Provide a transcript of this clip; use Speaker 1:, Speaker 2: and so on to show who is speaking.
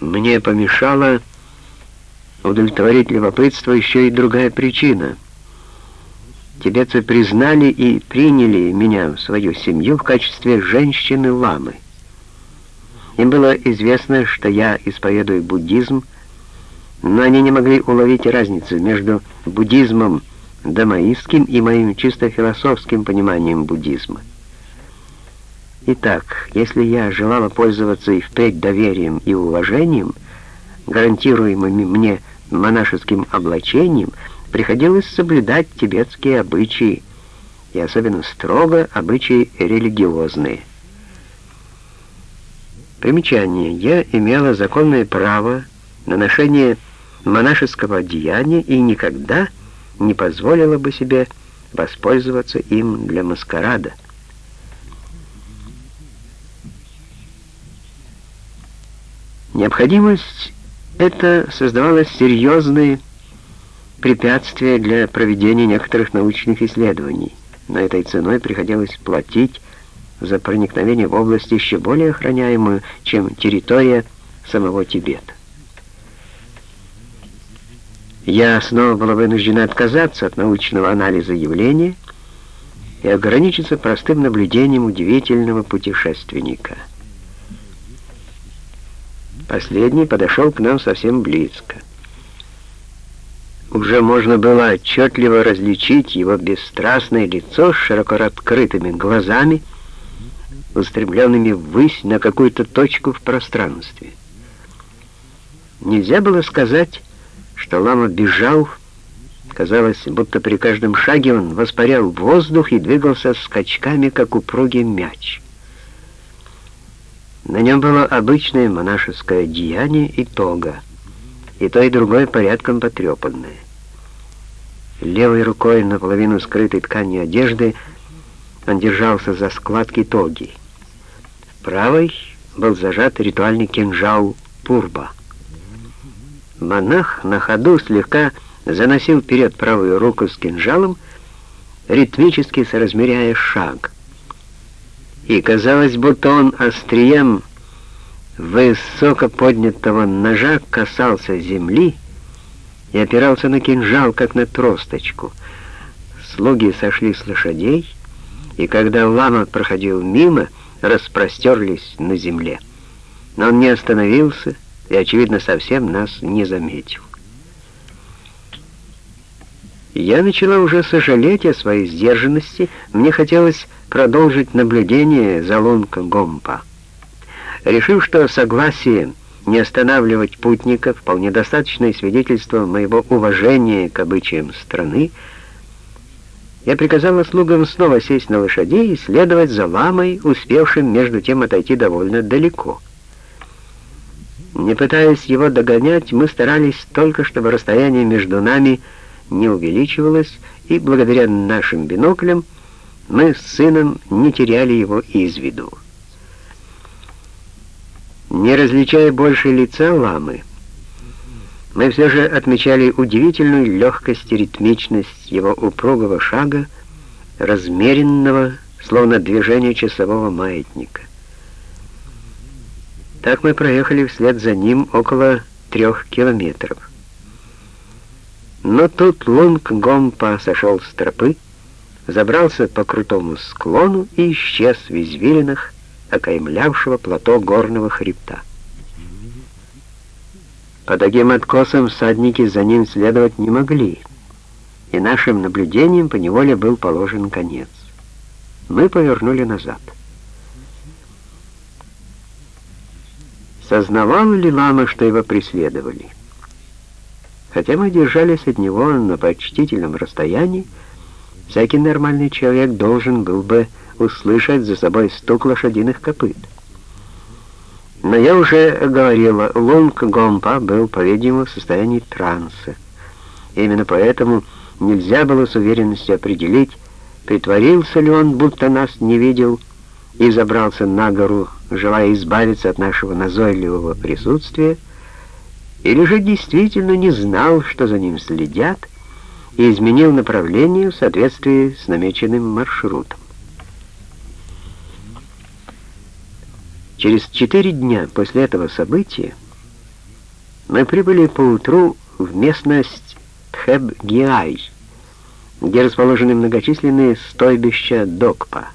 Speaker 1: Мне помешало удовлетворить любопытство еще и другая причина. Тибетцы признали и приняли меня в свою семью в качестве женщины-ламы. Им было известно, что я исповедую буддизм, но они не могли уловить разницу между буддизмом дамаистским и моим чисто философским пониманием буддизма. Итак, если я желала пользоваться и впредь доверием и уважением, гарантируемыми мне монашеским облачением, приходилось соблюдать тибетские обычаи, и особенно строго обычаи религиозные. Примечание. Я имела законное право на ношение монашеского одеяния и никогда не позволила бы себе воспользоваться им для маскарада. Необходимость эта создавала серьезные препятствия для проведения некоторых научных исследований, но этой ценой приходилось платить за проникновение в область еще более охраняемую, чем территория самого Тибета. Я снова была вынуждена отказаться от научного анализа явления и ограничиться простым наблюдением удивительного путешественника. Последний подошел к нам совсем близко. Уже можно было отчетливо различить его бесстрастное лицо с широко открытыми глазами, устремленными ввысь на какую-то точку в пространстве. Нельзя было сказать, что лама бежал, казалось, будто при каждом шаге он воспарял воздух и двигался скачками, как упругий мяч. На нем было обычное монашеское деяние и тога, и то и другое порядком потрепанное. Левой рукой, наполовину скрытой тканью одежды, он держался за складки тоги. Правой был зажат ритуальный кинжал пурба — Монах на ходу слегка заносил вперед правую руку с кинжалом, ритмически соразмеряя шаг. И казалось, будто он острием высоко поднятого ножа касался земли и опирался на кинжал, как на тросточку. Слуги сошли с лошадей, и когда лама проходил мимо, распростерлись на земле. Но он не остановился, и, очевидно, совсем нас не заметил. Я начала уже сожалеть о своей сдержанности, мне хотелось продолжить наблюдение за лунком Гомпа. Решив, что согласие не останавливать путника вполне достаточное свидетельство моего уважения к обычаям страны, я приказала слугам снова сесть на лошадей и следовать за ламой, успевшим между тем отойти довольно далеко. Не пытаясь его догонять, мы старались только, чтобы расстояние между нами не увеличивалось, и благодаря нашим биноклям мы с сыном не теряли его из виду. Не различая больше лица ламы, мы все же отмечали удивительную легкость и ритмичность его упругого шага, размеренного, словно движение часового маятника. Так мы проехали вслед за ним около трех километров. Но тут Лунг Гомпа сошел с тропы, забрался по крутому склону и исчез в извилинах, окаймлявшего плато горного хребта. По таким откосам всадники за ним следовать не могли, и нашим наблюдением поневоле был положен конец. Мы повернули назад. Сознавал ли Лама, что его преследовали? Хотя мы держались от него на почтительном расстоянии, всякий нормальный человек должен был бы услышать за собой стук лошадиных копыт. Но я уже говорила, Лунг Гомпа был, по-видимому, в состоянии транса. Именно поэтому нельзя было с уверенностью определить, притворился ли он, будто нас не видел, и забрался на гору, желая избавиться от нашего назойливого присутствия, или же действительно не знал, что за ним следят, и изменил направление в соответствии с намеченным маршрутом. Через четыре дня после этого события Мы прибыли поутру в местность Тхэб-Гиай, где расположены многочисленные стойбища Докпа.